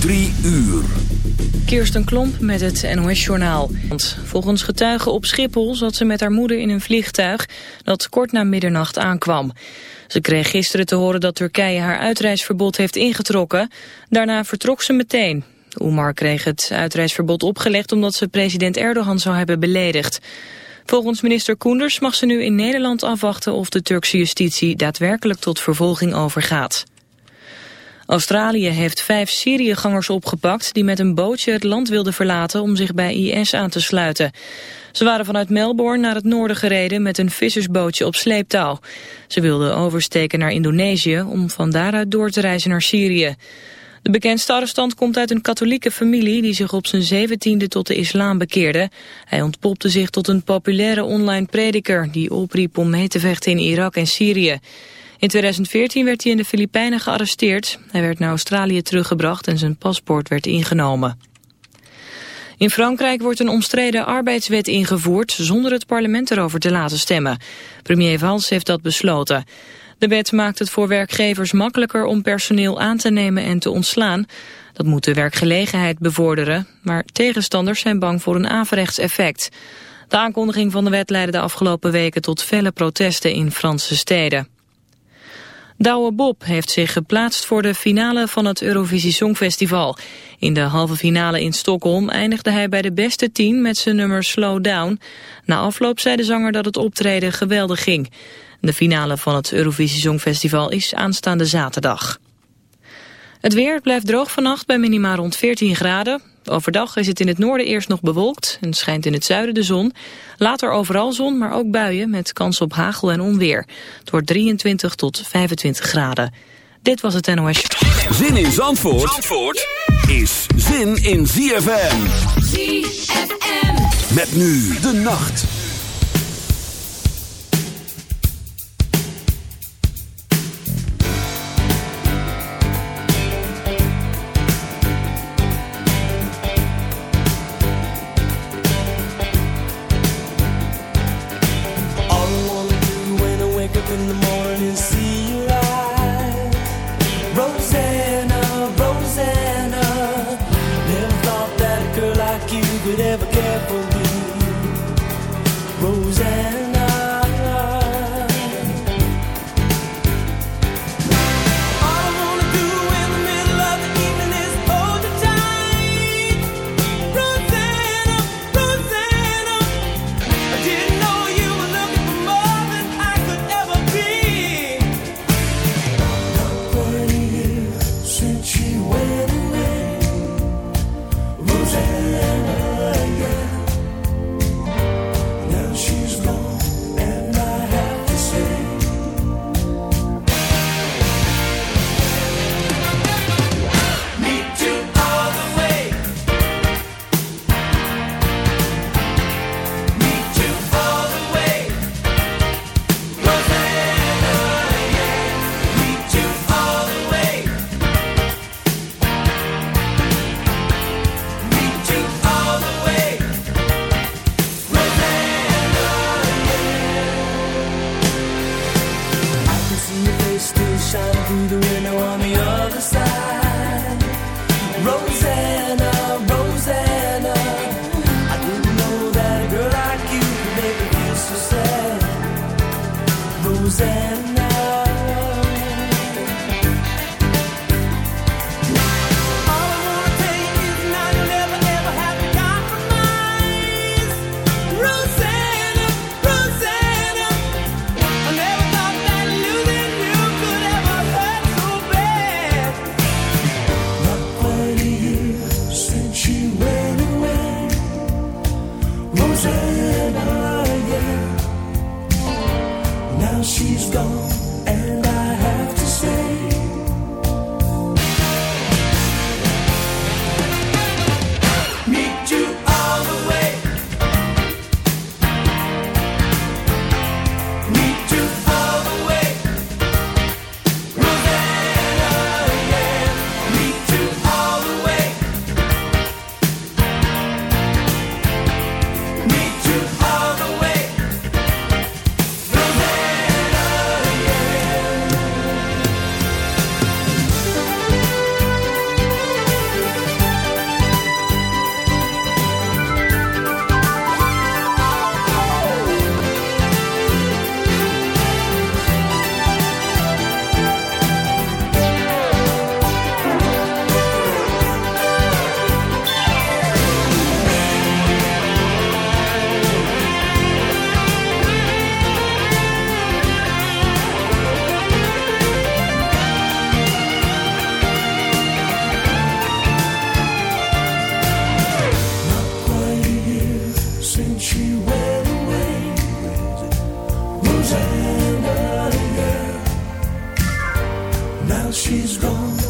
Drie uur. Kirsten Klomp met het NOS-journaal. Volgens getuigen op Schiphol zat ze met haar moeder in een vliegtuig dat kort na middernacht aankwam. Ze kreeg gisteren te horen dat Turkije haar uitreisverbod heeft ingetrokken. Daarna vertrok ze meteen. Oemar kreeg het uitreisverbod opgelegd omdat ze president Erdogan zou hebben beledigd. Volgens minister Koenders mag ze nu in Nederland afwachten of de Turkse justitie daadwerkelijk tot vervolging overgaat. Australië heeft vijf Syriëgangers opgepakt die met een bootje het land wilden verlaten om zich bij IS aan te sluiten. Ze waren vanuit Melbourne naar het noorden gereden met een vissersbootje op sleeptouw. Ze wilden oversteken naar Indonesië om van daaruit door te reizen naar Syrië. De bekendste arrestant komt uit een katholieke familie die zich op zijn zeventiende tot de islam bekeerde. Hij ontpopte zich tot een populaire online prediker die opriep om mee te vechten in Irak en Syrië. In 2014 werd hij in de Filipijnen gearresteerd. Hij werd naar Australië teruggebracht en zijn paspoort werd ingenomen. In Frankrijk wordt een omstreden arbeidswet ingevoerd zonder het parlement erover te laten stemmen. Premier Valls heeft dat besloten. De wet maakt het voor werkgevers makkelijker om personeel aan te nemen en te ontslaan. Dat moet de werkgelegenheid bevorderen, maar tegenstanders zijn bang voor een averechts effect. De aankondiging van de wet leidde de afgelopen weken tot felle protesten in Franse steden. Douwe Bob heeft zich geplaatst voor de finale van het Eurovisie Songfestival. In de halve finale in Stockholm eindigde hij bij de beste tien met zijn nummer Slow Down. Na afloop zei de zanger dat het optreden geweldig ging. De finale van het Eurovisie Songfestival is aanstaande zaterdag. Het weer blijft droog vannacht bij minima rond 14 graden. Overdag is het in het noorden eerst nog bewolkt en schijnt in het zuiden de zon. Later overal zon, maar ook buien met kans op hagel en onweer. Het wordt 23 tot 25 graden. Dit was het NOS. Zin in Zandvoort, Zandvoort is zin in ZFM. ZFM. Met nu de nacht. Roses Rosanna, yeah. Now she's gone.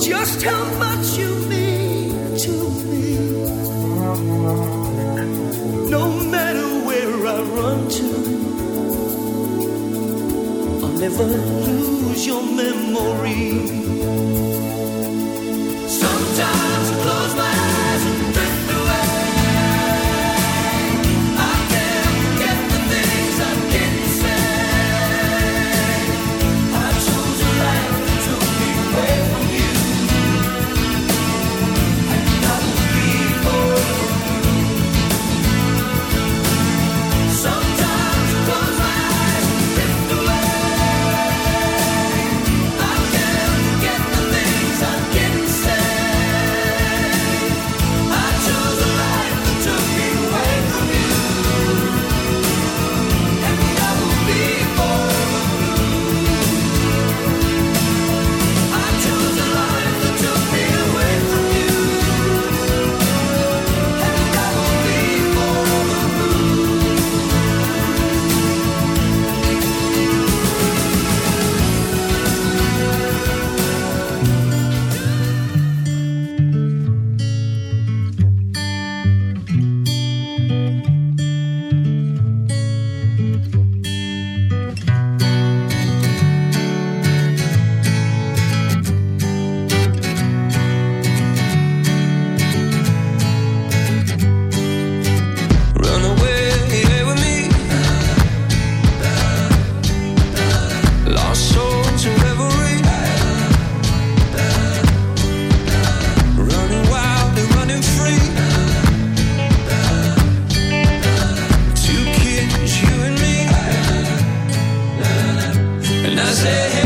just how much you mean to me. No matter where I run to, I'll never lose your memory. say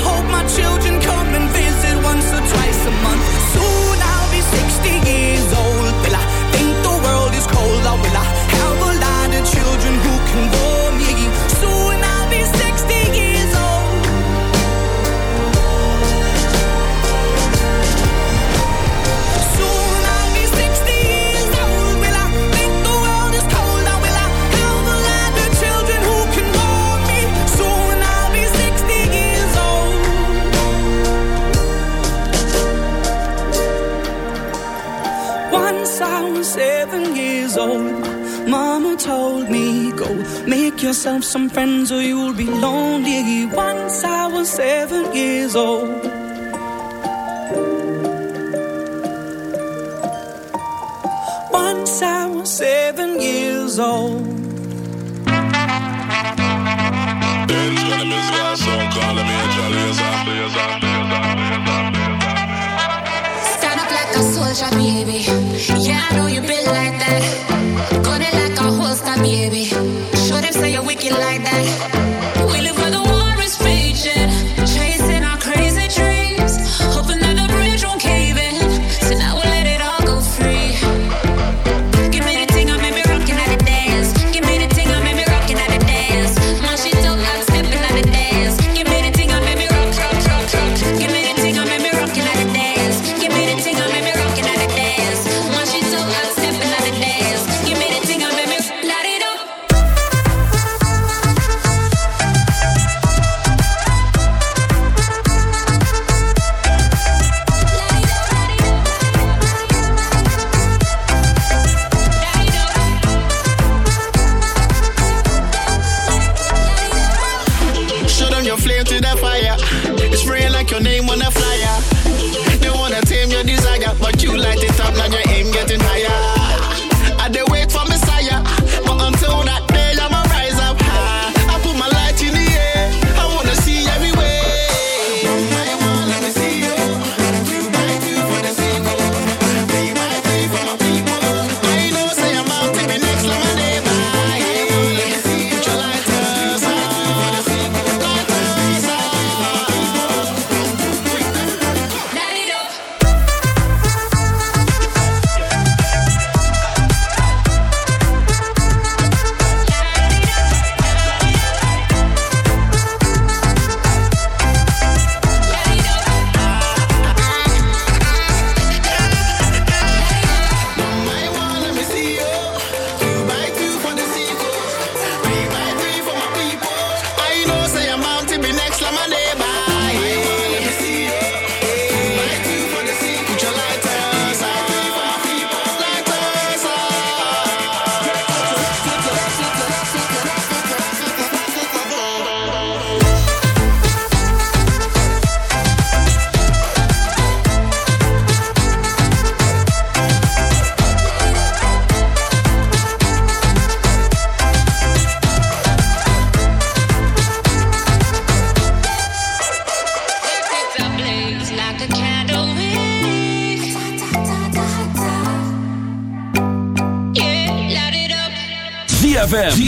make yourself some friends or you'll be lonely. Once I was seven years old. Once I was seven years old. Stand up like a soldier, baby. Yeah, I know you been like that. Gun it like a holster, baby. Say you're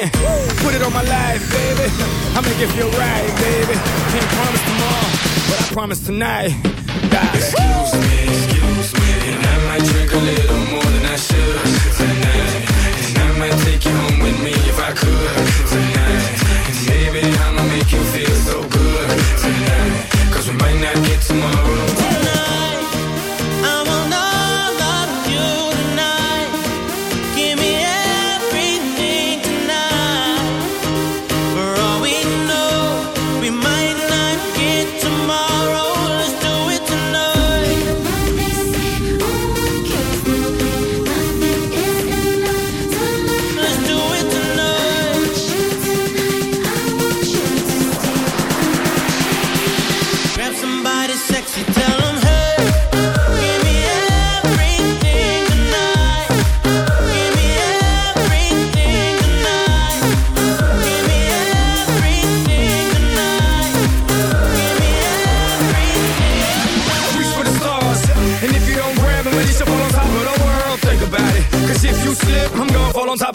going. Put it on my life, baby. I'ma make it feel right, baby. Can't promise tomorrow, but I promise tonight. God. Excuse me, excuse me, and I might drink a little more than I should tonight. And I might take you home with me if I could tonight. And baby, I'ma make you feel so good tonight. Cause we might not get tomorrow.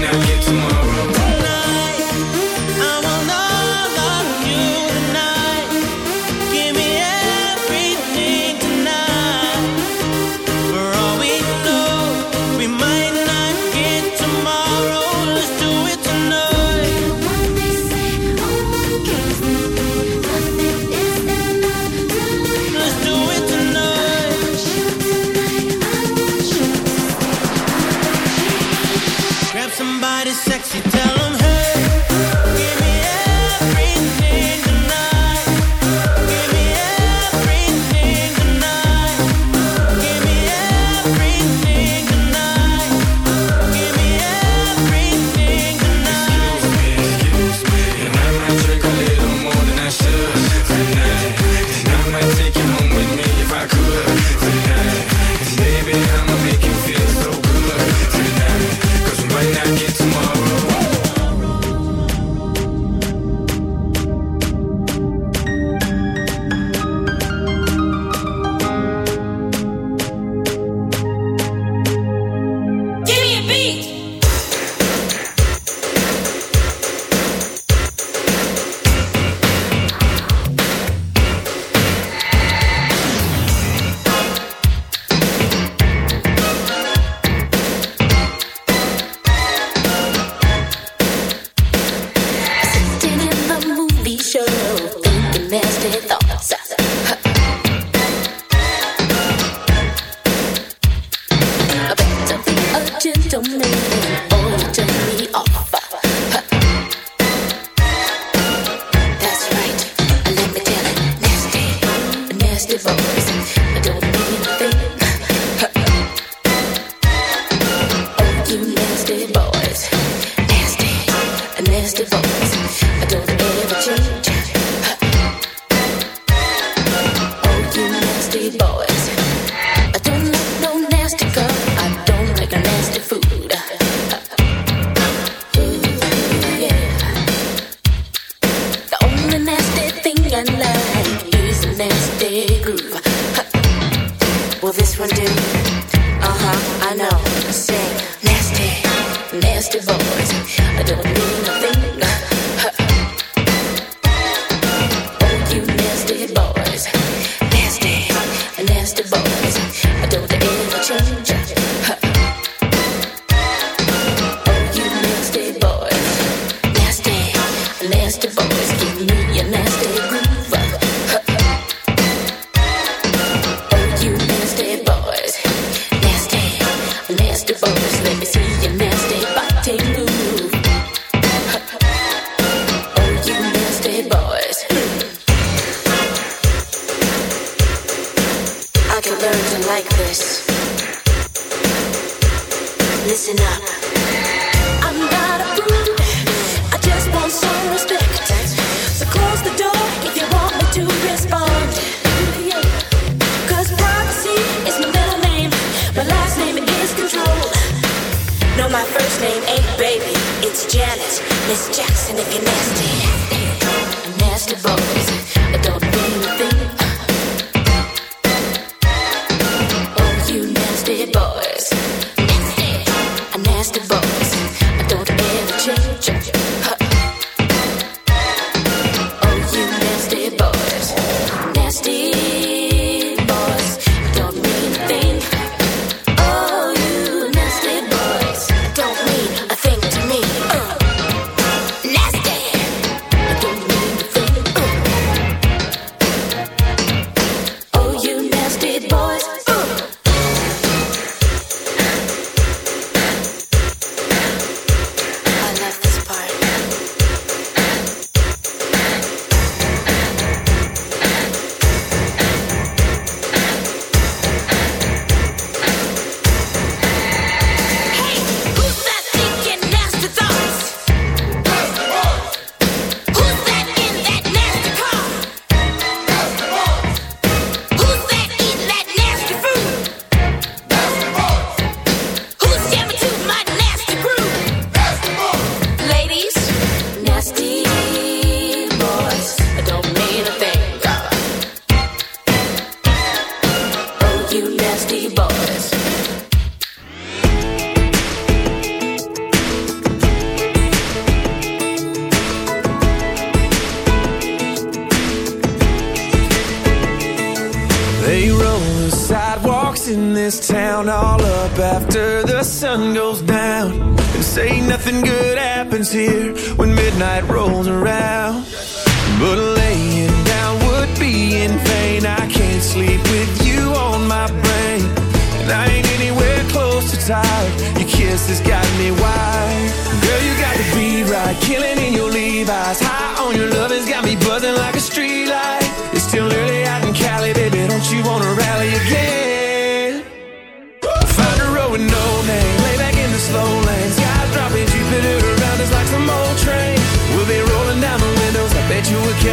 now get to my